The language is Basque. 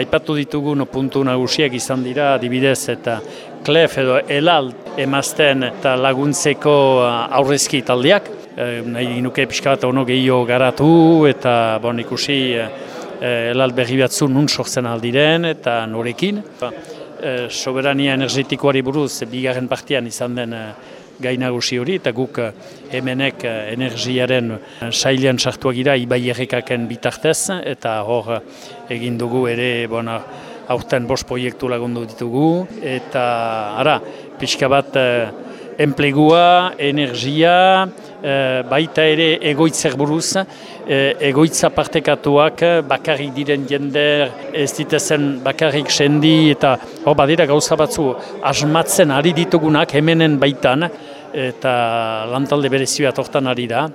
aipatu ditugun puntu nagusiak izan dira adibidez eta klef edo elal emazten eta laguntzeko aurrezki taldeak. E, nahi nuke pixka bat ono gehiago garatu eta bon, ikusi e, elal berri batzu nun sortzen aldiren eta norekin. E, soberania energetikoari buruz bigarren partian izan den gai nagusi hori, eta guk eh, hemenek eh, energiaren eh, sailean sartuak gira ibai errekaken bitartez, eta hor egin dugu ere, bona, aurten bost proiektu lagundu ditugu, eta ara, pixka bat enplegua, energia, baita ere egoitzer buruz, egoitza partekatuak bakarrik diren jender ez ditezen bakarrik sendi eta hor badira gauza batzu asmatzen ari ditugunak hemenen baitan eta lantalde berezioa tortan ari da.